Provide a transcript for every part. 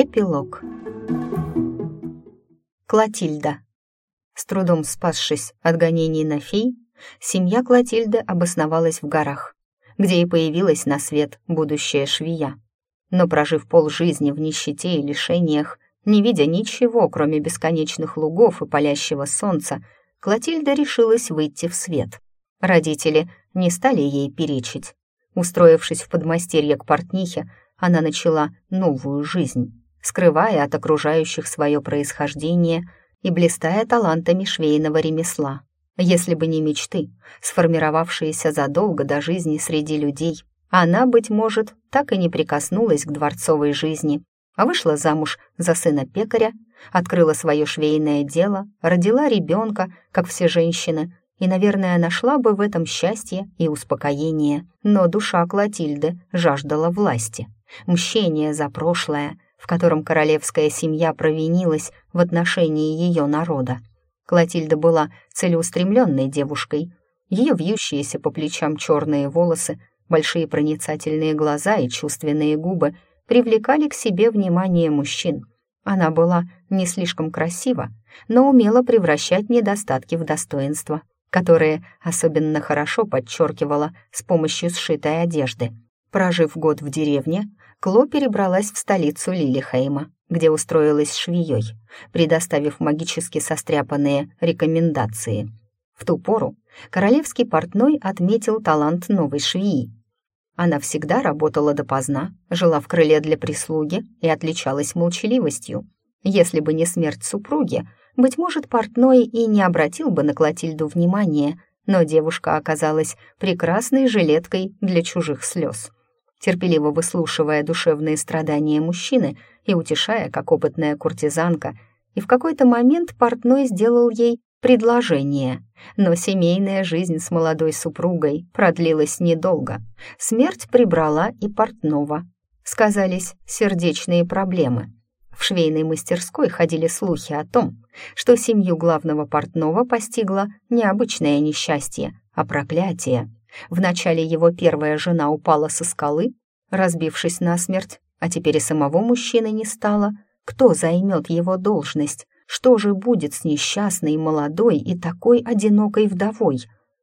Эпилог. Клотильда. С трудом спасшись от гонений на фей, семья Клотильды обосновалась в горах, где и появилась на свет будущая швея. Но прожив полжизни в нищете и лишениях, не видя ничего, кроме бесконечных лугов и палящего солнца, Клотильда решилась выйти в свет. Родители не стали ей перечить. Устроившись в подмастерье к портнихе, она начала новую жизнь, скрывая от окружающих свое происхождение и блистая талантами швейного ремесла. Если бы не мечты, сформировавшиеся задолго до жизни среди людей, она, быть может, так и не прикоснулась к дворцовой жизни, а вышла замуж за сына пекаря, открыла свое швейное дело, родила ребенка, как все женщины, и, наверное, нашла бы в этом счастье и успокоение. Но душа Клотильды жаждала власти мщение за прошлое, в котором королевская семья провинилась в отношении ее народа. Клотильда была целеустремленной девушкой. Ее вьющиеся по плечам черные волосы, большие проницательные глаза и чувственные губы привлекали к себе внимание мужчин. Она была не слишком красива, но умела превращать недостатки в достоинства, которые особенно хорошо подчеркивала с помощью сшитой одежды. Прожив год в деревне, Кло перебралась в столицу Лилихейма, где устроилась швеей, предоставив магически состряпанные рекомендации. В ту пору королевский портной отметил талант новой швеи. Она всегда работала допоздна, жила в крыле для прислуги и отличалась молчаливостью. Если бы не смерть супруги, быть может, портной и не обратил бы на Клотильду внимания, но девушка оказалась прекрасной жилеткой для чужих слез терпеливо выслушивая душевные страдания мужчины и утешая, как опытная куртизанка, и в какой-то момент портной сделал ей предложение. Но семейная жизнь с молодой супругой продлилась недолго. Смерть прибрала и портного. Сказались сердечные проблемы. В швейной мастерской ходили слухи о том, что семью главного портного постигло необычное несчастье, а проклятие. Вначале его первая жена упала со скалы, разбившись насмерть, а теперь и самого мужчины не стало. Кто займет его должность? Что же будет с несчастной, молодой и такой одинокой вдовой?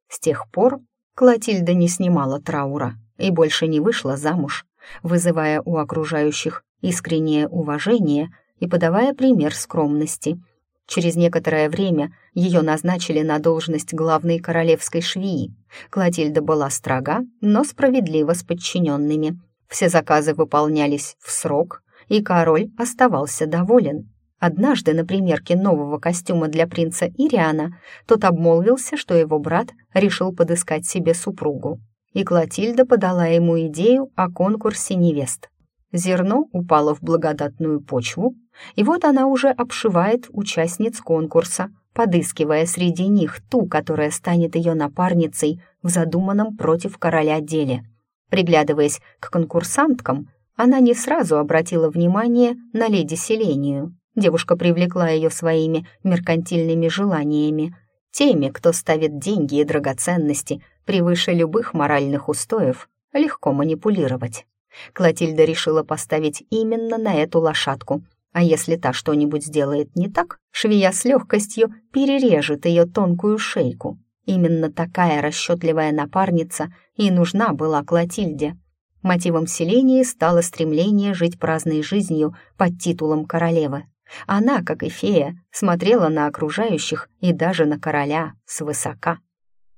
С тех пор Клотильда не снимала траура и больше не вышла замуж, вызывая у окружающих искреннее уважение и подавая пример скромности — Через некоторое время ее назначили на должность главной королевской швеи. Клотильда была строга, но справедлива с подчиненными. Все заказы выполнялись в срок, и король оставался доволен. Однажды на примерке нового костюма для принца Ириана тот обмолвился, что его брат решил подыскать себе супругу. И Клотильда подала ему идею о конкурсе невест. Зерно упало в благодатную почву, и вот она уже обшивает участниц конкурса, подыскивая среди них ту, которая станет ее напарницей в задуманном против короля деле. Приглядываясь к конкурсанткам, она не сразу обратила внимание на леди Селению. Девушка привлекла ее своими меркантильными желаниями, теми, кто ставит деньги и драгоценности превыше любых моральных устоев, легко манипулировать. Клотильда решила поставить именно на эту лошадку — а если та что-нибудь сделает не так, швея с легкостью перережет ее тонкую шейку. Именно такая расчетливая напарница и нужна была Клотильде. Мотивом селения стало стремление жить праздной жизнью под титулом королевы. Она, как и фея, смотрела на окружающих и даже на короля свысока.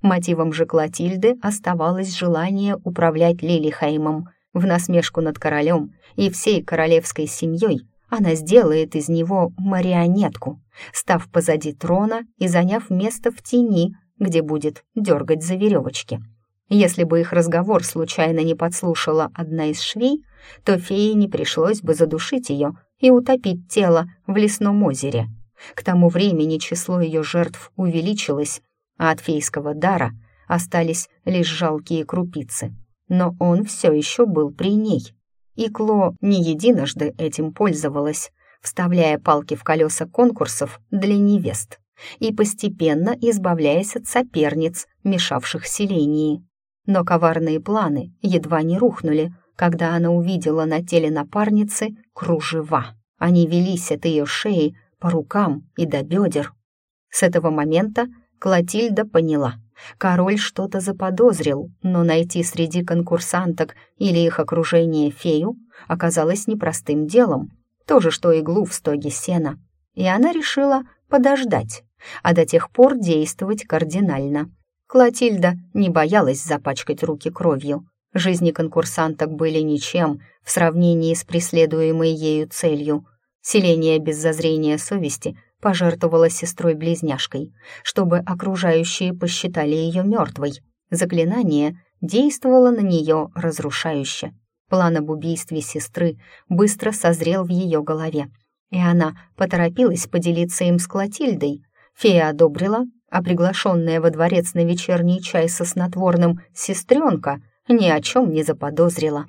Мотивом же Клотильды оставалось желание управлять Лилихеймом в насмешку над королем и всей королевской семьей, она сделает из него марионетку, став позади трона и заняв место в тени, где будет дергать за веревочки. Если бы их разговор случайно не подслушала одна из швей, то фее не пришлось бы задушить ее и утопить тело в лесном озере. К тому времени число ее жертв увеличилось, а от фейского дара остались лишь жалкие крупицы. Но он все еще был при ней, и Кло не единожды этим пользовалась, вставляя палки в колеса конкурсов для невест и постепенно избавляясь от соперниц, мешавших селении. Но коварные планы едва не рухнули, когда она увидела на теле напарницы кружева. Они велись от ее шеи по рукам и до бедер. С этого момента Клотильда поняла. Король что-то заподозрил, но найти среди конкурсанток или их окружения фею оказалось непростым делом. То же, что иглу в стоге сена. И она решила подождать, а до тех пор действовать кардинально. Клотильда не боялась запачкать руки кровью. Жизни конкурсанток были ничем в сравнении с преследуемой ею целью. Селение без зазрения совести пожертвовала сестрой-близняшкой, чтобы окружающие посчитали ее мертвой. Заклинание действовало на нее разрушающе. План об убийстве сестры быстро созрел в ее голове, и она поторопилась поделиться им с Клотильдой. Фея одобрила, а приглашенная во дворец на вечерний чай со снотворным сестренка ни о чем не заподозрила.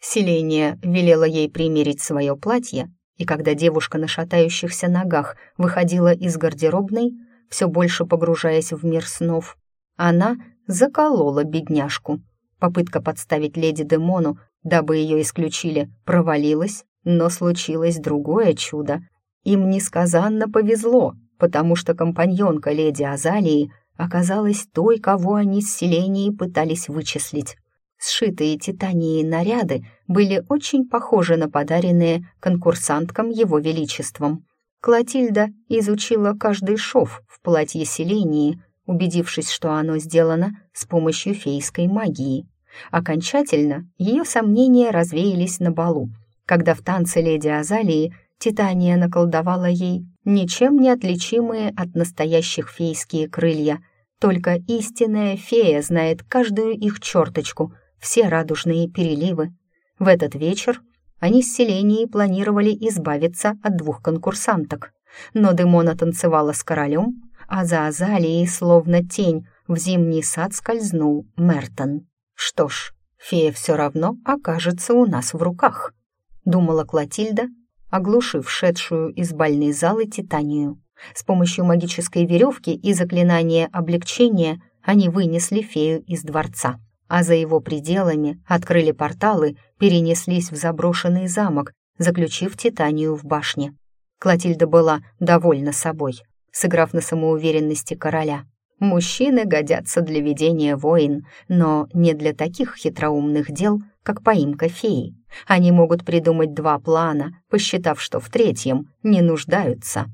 Селения велела ей примерить свое платье, и когда девушка на шатающихся ногах выходила из гардеробной, все больше погружаясь в мир снов, она заколола бедняжку. Попытка подставить леди Демону, дабы ее исключили, провалилась, но случилось другое чудо. Им несказанно повезло, потому что компаньонка леди Азалии оказалась той, кого они с селенией пытались вычислить. Сшитые титанией наряды были очень похожи на подаренные конкурсанткам его величеством. Клотильда изучила каждый шов в платье селении, убедившись, что оно сделано с помощью фейской магии. Окончательно ее сомнения развеялись на балу, когда в танце леди Азалии Титания наколдовала ей ничем не отличимые от настоящих фейские крылья. Только истинная фея знает каждую их черточку — все радужные переливы. В этот вечер они с Селенией планировали избавиться от двух конкурсанток, но Демона танцевала с королем, а за Азалией, словно тень, в зимний сад скользнул Мертон. «Что ж, фея все равно окажется у нас в руках», — думала Клотильда, оглушив шедшую из бальной залы Титанию. С помощью магической веревки и заклинания облегчения они вынесли фею из дворца а за его пределами открыли порталы, перенеслись в заброшенный замок, заключив Титанию в башне. Клотильда была довольна собой, сыграв на самоуверенности короля. Мужчины годятся для ведения войн, но не для таких хитроумных дел, как поимка феи. Они могут придумать два плана, посчитав, что в третьем не нуждаются.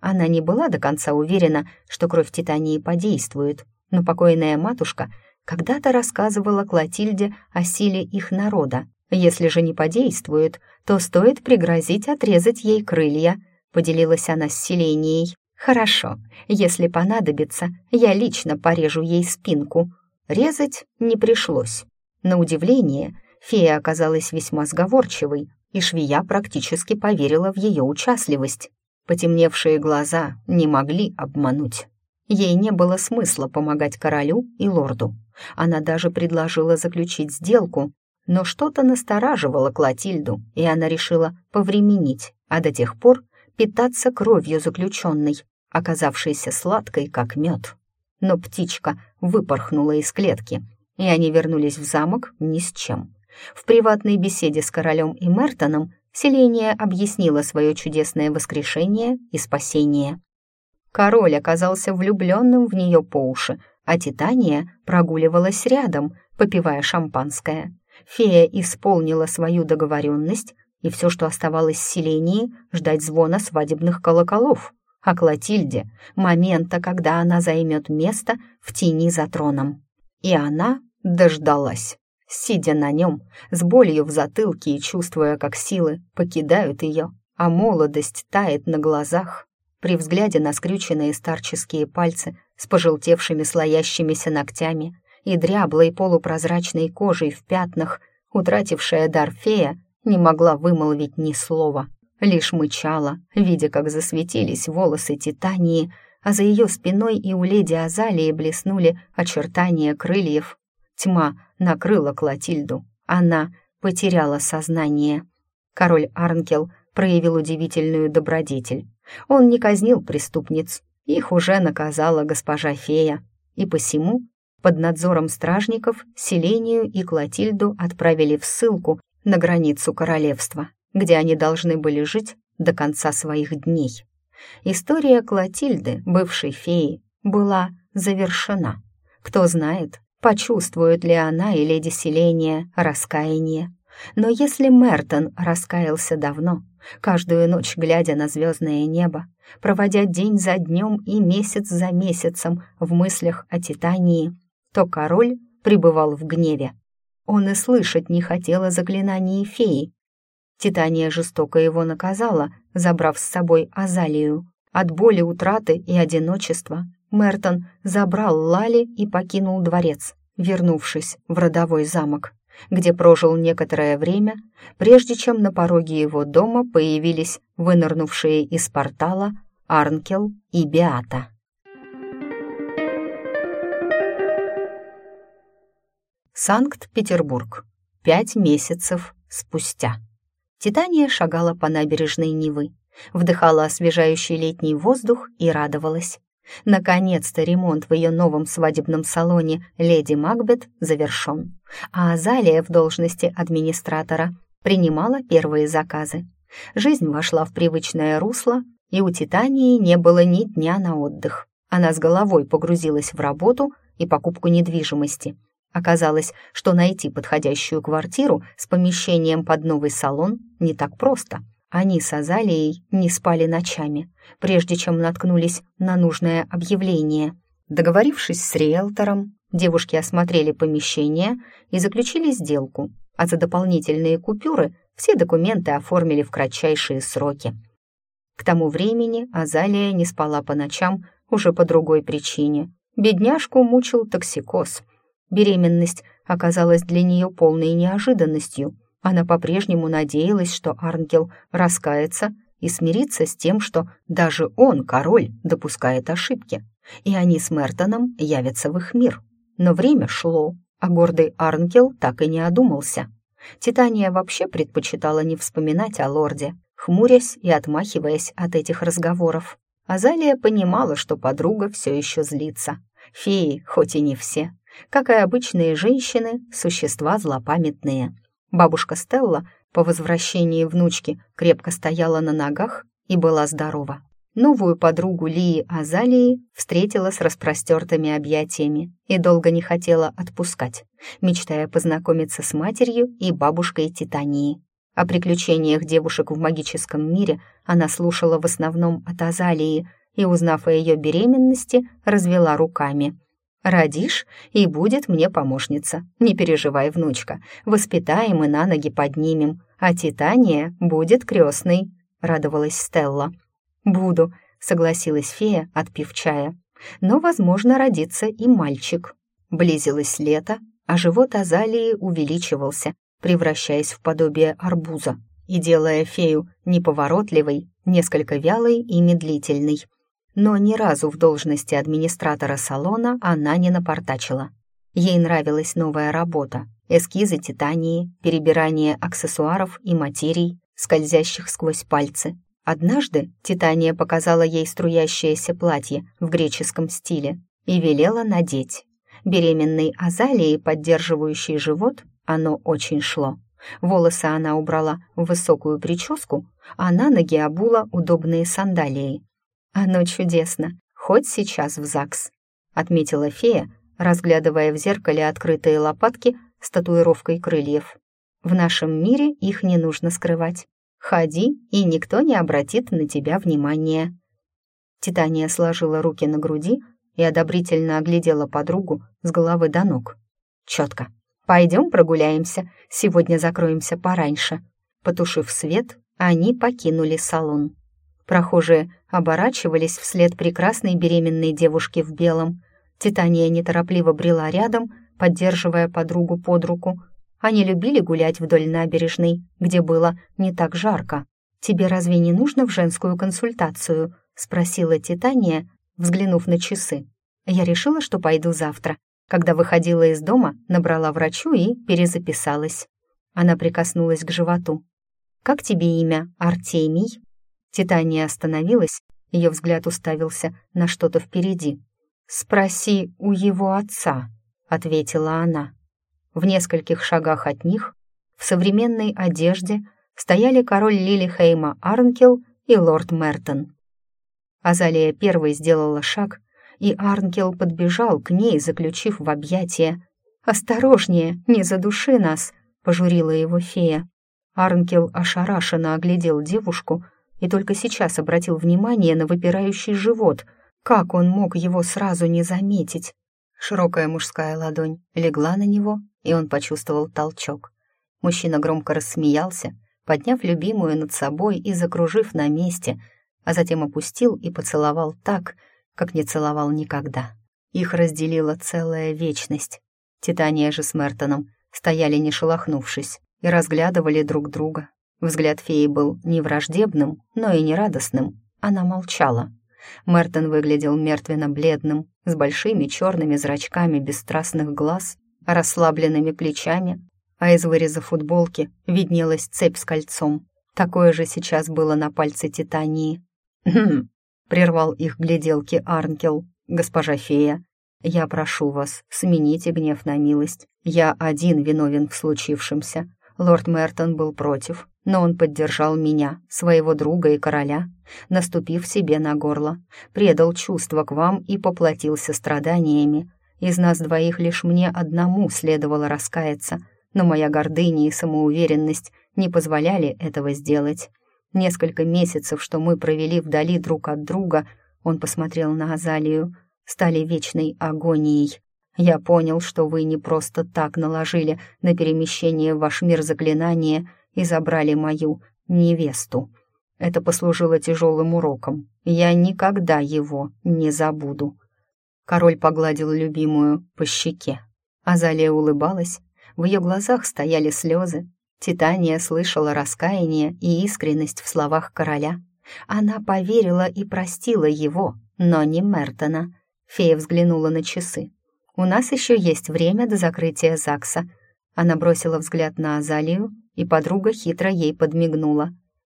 Она не была до конца уверена, что кровь Титании подействует, но покойная матушка — когда-то рассказывала Клотильде о силе их народа. Если же не подействует, то стоит пригрозить отрезать ей крылья, поделилась она с селенией. Хорошо, если понадобится, я лично порежу ей спинку. Резать не пришлось. На удивление, фея оказалась весьма сговорчивой, и швея практически поверила в ее участливость. Потемневшие глаза не могли обмануть. Ей не было смысла помогать королю и лорду. Она даже предложила заключить сделку, но что-то настораживало Клотильду, и она решила повременить, а до тех пор питаться кровью заключенной, оказавшейся сладкой, как мед. Но птичка выпорхнула из клетки, и они вернулись в замок ни с чем. В приватной беседе с королем и Мертоном Селения объяснила свое чудесное воскрешение и спасение. Король оказался влюбленным в нее по уши, а Титания прогуливалась рядом, попивая шампанское. Фея исполнила свою договоренность, и все, что оставалось в селении, ждать звона свадебных колоколов. А Клотильде — момента, когда она займет место в тени за троном. И она дождалась, сидя на нем, с болью в затылке и чувствуя, как силы покидают ее, а молодость тает на глазах. При взгляде на скрюченные старческие пальцы с пожелтевшими слоящимися ногтями и дряблой полупрозрачной кожей в пятнах, утратившая дар фея, не могла вымолвить ни слова, лишь мычала, видя, как засветились волосы Титании, а за ее спиной и у леди Азалии блеснули очертания крыльев. Тьма накрыла Клотильду, она потеряла сознание. Король Арнкел проявил удивительную добродетель. Он не казнил преступниц, их уже наказала госпожа фея, и посему под надзором стражников Селению и Клотильду отправили в ссылку на границу королевства, где они должны были жить до конца своих дней. История Клотильды, бывшей феи, была завершена. Кто знает, почувствует ли она и леди Селения раскаяние. Но если Мертон раскаялся давно, каждую ночь глядя на звездное небо, проводя день за днем и месяц за месяцем в мыслях о Титании, то король пребывал в гневе. Он и слышать не хотел о заклинании феи. Титания жестоко его наказала, забрав с собой Азалию. От боли, утраты и одиночества Мертон забрал Лали и покинул дворец, вернувшись в родовой замок где прожил некоторое время, прежде чем на пороге его дома появились вынырнувшие из портала Арнкел и Беата. Санкт-Петербург. Пять месяцев спустя. Титания шагала по набережной Невы, вдыхала освежающий летний воздух и радовалась. Наконец-то ремонт в ее новом свадебном салоне «Леди Макбет» завершен, а Азалия в должности администратора принимала первые заказы. Жизнь вошла в привычное русло, и у Титании не было ни дня на отдых. Она с головой погрузилась в работу и покупку недвижимости. Оказалось, что найти подходящую квартиру с помещением под новый салон не так просто — они с Азалией не спали ночами, прежде чем наткнулись на нужное объявление. Договорившись с риэлтором, девушки осмотрели помещение и заключили сделку, а за дополнительные купюры все документы оформили в кратчайшие сроки. К тому времени Азалия не спала по ночам уже по другой причине. Бедняжку мучил токсикоз. Беременность оказалась для нее полной неожиданностью — она по-прежнему надеялась, что Арнгел раскается и смирится с тем, что даже он, король, допускает ошибки, и они с Мертоном явятся в их мир. Но время шло, а гордый Арнгел так и не одумался. Титания вообще предпочитала не вспоминать о лорде, хмурясь и отмахиваясь от этих разговоров. Азалия понимала, что подруга все еще злится. Феи, хоть и не все, как и обычные женщины, существа злопамятные — Бабушка Стелла по возвращении внучки крепко стояла на ногах и была здорова. Новую подругу Лии Азалии встретила с распростертыми объятиями и долго не хотела отпускать, мечтая познакомиться с матерью и бабушкой Титании. О приключениях девушек в магическом мире она слушала в основном от Азалии и, узнав о ее беременности, развела руками – Родишь, и будет мне помощница. Не переживай, внучка. Воспитаем и на ноги поднимем. А Титания будет крестной», — радовалась Стелла. «Буду», — согласилась фея, отпив чая. «Но, возможно, родится и мальчик». Близилось лето, а живот Азалии увеличивался, превращаясь в подобие арбуза и делая фею неповоротливой, несколько вялой и медлительной но ни разу в должности администратора салона она не напортачила. Ей нравилась новая работа, эскизы титании, перебирание аксессуаров и материй, скользящих сквозь пальцы. Однажды Титания показала ей струящееся платье в греческом стиле и велела надеть. Беременной Азалии, поддерживающей живот, оно очень шло. Волосы она убрала в высокую прическу, а на ноги обула удобные сандалии. «Оно чудесно, хоть сейчас в ЗАГС», — отметила фея, разглядывая в зеркале открытые лопатки с татуировкой крыльев. «В нашем мире их не нужно скрывать. Ходи, и никто не обратит на тебя внимания». Титания сложила руки на груди и одобрительно оглядела подругу с головы до ног. «Четко. Пойдем прогуляемся, сегодня закроемся пораньше». Потушив свет, они покинули салон. Прохожие оборачивались вслед прекрасной беременной девушки в белом. Титания неторопливо брела рядом, поддерживая подругу под руку. Они любили гулять вдоль набережной, где было не так жарко. «Тебе разве не нужно в женскую консультацию?» — спросила Титания, взглянув на часы. Я решила, что пойду завтра. Когда выходила из дома, набрала врачу и перезаписалась. Она прикоснулась к животу. «Как тебе имя? Артемий?» Титания остановилась, ее взгляд уставился на что-то впереди. «Спроси у его отца», — ответила она. В нескольких шагах от них, в современной одежде, стояли король Лилихейма Арнкел и лорд Мертон. Азалия первой сделала шаг, и Арнкел подбежал к ней, заключив в объятия. «Осторожнее, не задуши нас!» — пожурила его фея. Арнкел ошарашенно оглядел девушку и только сейчас обратил внимание на выпирающий живот. Как он мог его сразу не заметить? Широкая мужская ладонь легла на него, и он почувствовал толчок. Мужчина громко рассмеялся, подняв любимую над собой и закружив на месте, а затем опустил и поцеловал так, как не целовал никогда. Их разделила целая вечность. Титания же с Мертоном стояли не шелохнувшись и разглядывали друг друга. Взгляд феи был не враждебным, но и не радостным. Она молчала. Мертон выглядел мертвенно-бледным, с большими черными зрачками бесстрастных глаз, расслабленными плечами, а из выреза футболки виднелась цепь с кольцом. Такое же сейчас было на пальце Титании. «Хм», — прервал их гляделки Арнкел, «госпожа фея, я прошу вас, смените гнев на милость. Я один виновен в случившемся. Лорд Мертон был против, но он поддержал меня, своего друга и короля, наступив себе на горло, предал чувства к вам и поплатился страданиями. Из нас двоих лишь мне одному следовало раскаяться, но моя гордыня и самоуверенность не позволяли этого сделать. Несколько месяцев, что мы провели вдали друг от друга, он посмотрел на Азалию, стали вечной агонией. Я понял, что вы не просто так наложили на перемещение в ваш мир заклинание и забрали мою невесту. Это послужило тяжелым уроком. Я никогда его не забуду. Король погладил любимую по щеке. Азалия улыбалась, в ее глазах стояли слезы. Титания слышала раскаяние и искренность в словах короля. Она поверила и простила его, но не Мертона. Фея взглянула на часы. «У нас еще есть время до закрытия ЗАГСа». Она бросила взгляд на Азалию, и подруга хитро ей подмигнула.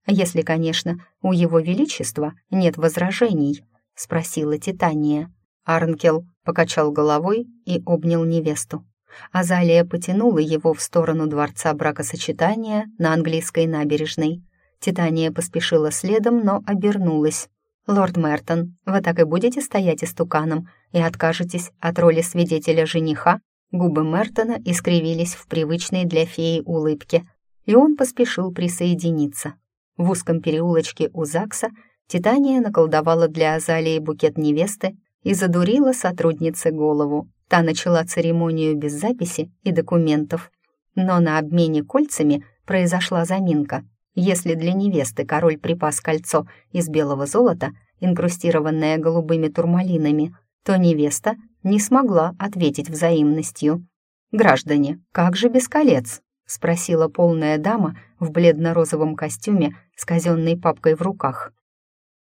«Если, конечно, у его величества нет возражений», — спросила Титания. Арнкел покачал головой и обнял невесту. Азалия потянула его в сторону дворца бракосочетания на английской набережной. Титания поспешила следом, но обернулась. «Лорд Мертон, вы так и будете стоять истуканом и откажетесь от роли свидетеля жениха?» Губы Мертона искривились в привычной для феи улыбке — и он поспешил присоединиться. В узком переулочке у ЗАГСа Титания наколдовала для Азалии букет невесты и задурила сотруднице голову. Та начала церемонию без записи и документов. Но на обмене кольцами произошла заминка. Если для невесты король припас кольцо из белого золота, инкрустированное голубыми турмалинами, то невеста не смогла ответить взаимностью. «Граждане, как же без колец?» — спросила полная дама в бледно-розовом костюме с казенной папкой в руках.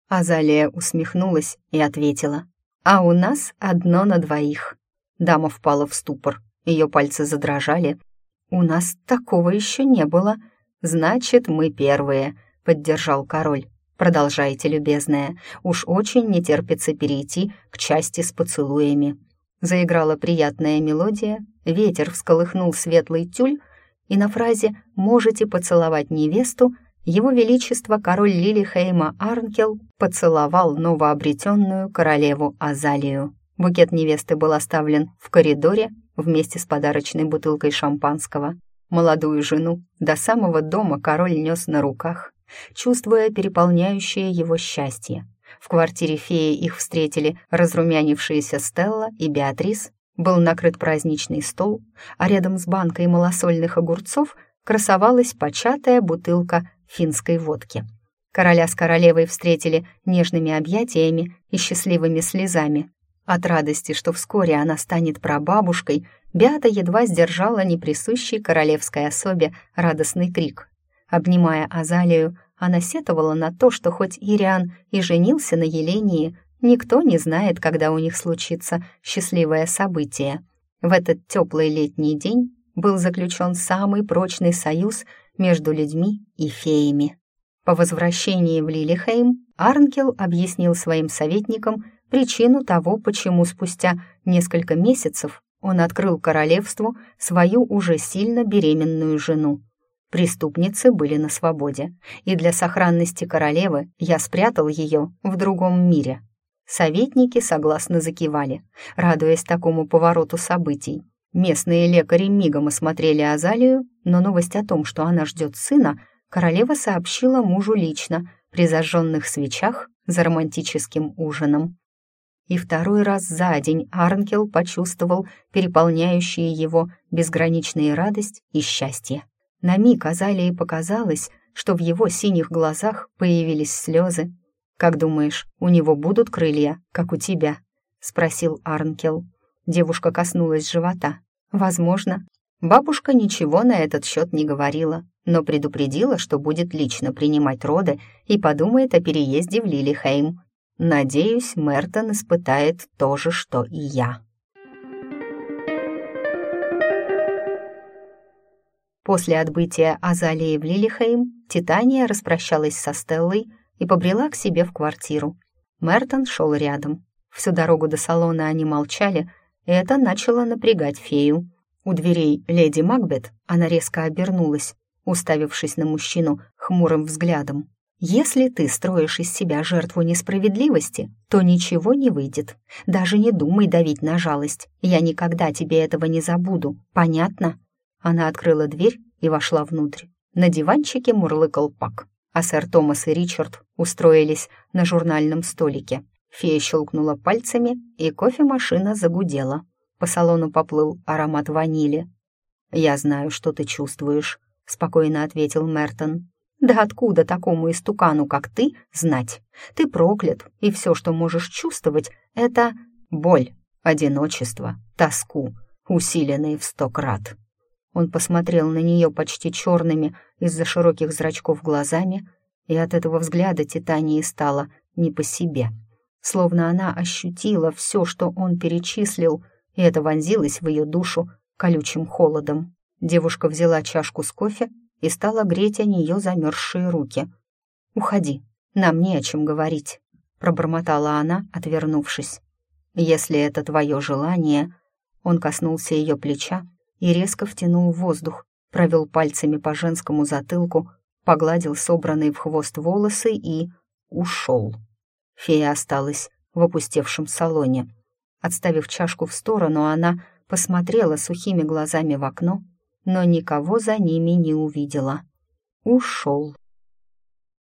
Азалия усмехнулась и ответила. «А у нас одно на двоих». Дама впала в ступор, ее пальцы задрожали. «У нас такого еще не было. Значит, мы первые», — поддержал король. «Продолжайте, любезная. Уж очень не терпится перейти к части с поцелуями». Заиграла приятная мелодия, ветер всколыхнул светлый тюль, и на фразе «можете поцеловать невесту» его величество король Лилихейма Арнкел поцеловал новообретенную королеву Азалию. Букет невесты был оставлен в коридоре вместе с подарочной бутылкой шампанского. Молодую жену до самого дома король нес на руках, чувствуя переполняющее его счастье. В квартире феи их встретили разрумянившиеся Стелла и Беатрис, был накрыт праздничный стол, а рядом с банкой малосольных огурцов красовалась початая бутылка финской водки. Короля с королевой встретили нежными объятиями и счастливыми слезами. От радости, что вскоре она станет прабабушкой, Беата едва сдержала неприсущий королевской особе радостный крик. Обнимая Азалию, она сетовала на то, что хоть Ириан и женился на Елении, Никто не знает, когда у них случится счастливое событие. В этот теплый летний день был заключен самый прочный союз между людьми и феями. По возвращении в Лилихейм Арнкел объяснил своим советникам причину того, почему спустя несколько месяцев он открыл королевству свою уже сильно беременную жену. Преступницы были на свободе, и для сохранности королевы я спрятал ее в другом мире. Советники согласно закивали, радуясь такому повороту событий. Местные лекари мигом осмотрели Азалию, но новость о том, что она ждет сына, королева сообщила мужу лично, при зажженных свечах за романтическим ужином. И второй раз за день Арнкел почувствовал переполняющие его безграничные радость и счастье. На миг Азалии показалось, что в его синих глазах появились слезы. «Как думаешь, у него будут крылья, как у тебя?» — спросил Арнкел. Девушка коснулась живота. «Возможно». Бабушка ничего на этот счет не говорила, но предупредила, что будет лично принимать роды и подумает о переезде в Лилихейм. Надеюсь, Мертон испытает то же, что и я. После отбытия Азалии в Лилихейм Титания распрощалась со Стеллой и побрела к себе в квартиру. Мертон шел рядом. Всю дорогу до салона они молчали, и это начало напрягать фею. У дверей леди Макбет она резко обернулась, уставившись на мужчину хмурым взглядом. «Если ты строишь из себя жертву несправедливости, то ничего не выйдет. Даже не думай давить на жалость. Я никогда тебе этого не забуду. Понятно?» Она открыла дверь и вошла внутрь. На диванчике мурлыкал Пак, а сэр Томас и Ричард устроились на журнальном столике. Фея щелкнула пальцами, и кофемашина загудела. По салону поплыл аромат ванили. «Я знаю, что ты чувствуешь», — спокойно ответил Мертон. «Да откуда такому истукану, как ты, знать? Ты проклят, и все, что можешь чувствовать, это боль, одиночество, тоску, усиленные в сто крат». Он посмотрел на нее почти черными из-за широких зрачков глазами, и от этого взгляда Титании стало не по себе. Словно она ощутила все, что он перечислил, и это вонзилось в ее душу колючим холодом. Девушка взяла чашку с кофе и стала греть о нее замерзшие руки. «Уходи, нам не о чем говорить», — пробормотала она, отвернувшись. «Если это твое желание...» Он коснулся ее плеча, и резко втянул воздух, провел пальцами по женскому затылку, погладил собранные в хвост волосы и ушел. Фея осталась в опустевшем салоне. Отставив чашку в сторону, она посмотрела сухими глазами в окно, но никого за ними не увидела. Ушел.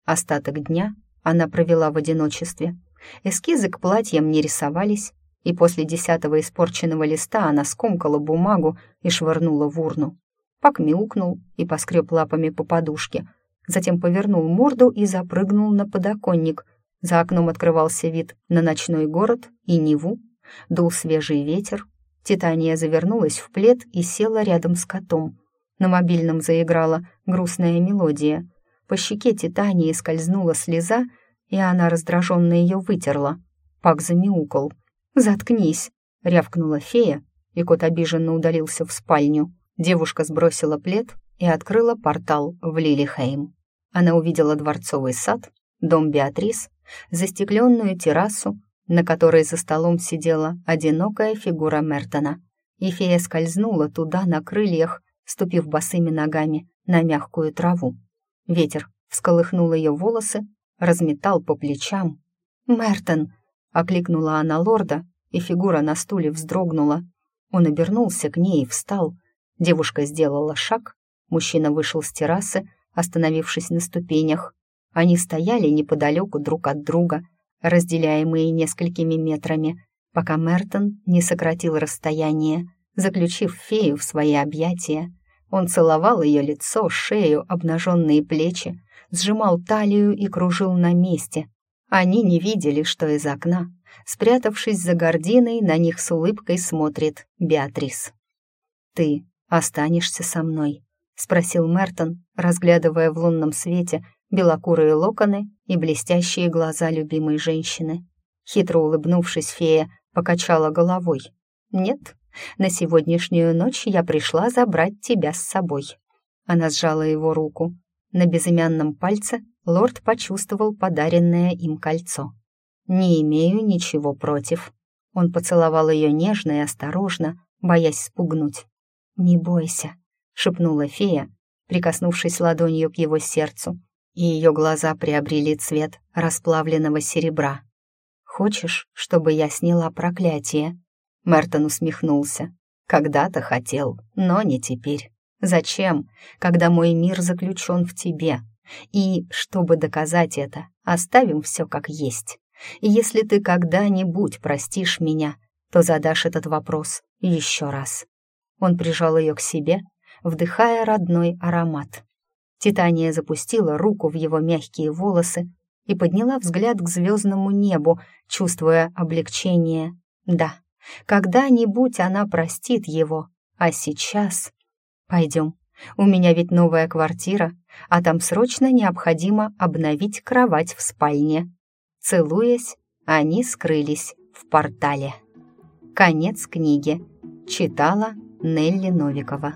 Остаток дня она провела в одиночестве. Эскизы к платьям не рисовались, и после десятого испорченного листа она скомкала бумагу и швырнула в урну. Пак мяукнул и поскреб лапами по подушке, затем повернул морду и запрыгнул на подоконник. За окном открывался вид на ночной город и Неву, дул свежий ветер. Титания завернулась в плед и села рядом с котом. На мобильном заиграла грустная мелодия. По щеке Титании скользнула слеза, и она раздраженно ее вытерла. Пак замяукал — «Заткнись!» — рявкнула фея, и кот обиженно удалился в спальню. Девушка сбросила плед и открыла портал в Лилихейм. Она увидела дворцовый сад, дом Беатрис, застекленную террасу, на которой за столом сидела одинокая фигура Мертона. И фея скользнула туда на крыльях, ступив босыми ногами на мягкую траву. Ветер всколыхнул ее волосы, разметал по плечам. «Мертон!» — окликнула она лорда, и фигура на стуле вздрогнула. Он обернулся к ней и встал. Девушка сделала шаг, мужчина вышел с террасы, остановившись на ступенях. Они стояли неподалеку друг от друга, разделяемые несколькими метрами, пока Мертон не сократил расстояние, заключив фею в свои объятия. Он целовал ее лицо, шею, обнаженные плечи, сжимал талию и кружил на месте, они не видели, что из окна, спрятавшись за гординой, на них с улыбкой смотрит Беатрис. «Ты останешься со мной?» — спросил Мертон, разглядывая в лунном свете белокурые локоны и блестящие глаза любимой женщины. Хитро улыбнувшись, фея покачала головой. «Нет, на сегодняшнюю ночь я пришла забрать тебя с собой». Она сжала его руку. На безымянном пальце лорд почувствовал подаренное им кольцо. «Не имею ничего против». Он поцеловал ее нежно и осторожно, боясь спугнуть. «Не бойся», — шепнула фея, прикоснувшись ладонью к его сердцу, и ее глаза приобрели цвет расплавленного серебра. «Хочешь, чтобы я сняла проклятие?» Мертон усмехнулся. «Когда-то хотел, но не теперь. Зачем, когда мой мир заключен в тебе? И, чтобы доказать это, оставим все как есть. И если ты когда-нибудь простишь меня, то задашь этот вопрос еще раз». Он прижал ее к себе, вдыхая родной аромат. Титания запустила руку в его мягкие волосы и подняла взгляд к звездному небу, чувствуя облегчение. Да, когда-нибудь она простит его, а сейчас... Пойдем, у меня ведь новая квартира, а там срочно необходимо обновить кровать в спальне. Целуясь, они скрылись в портале. Конец книги. Читала Нелли Новикова.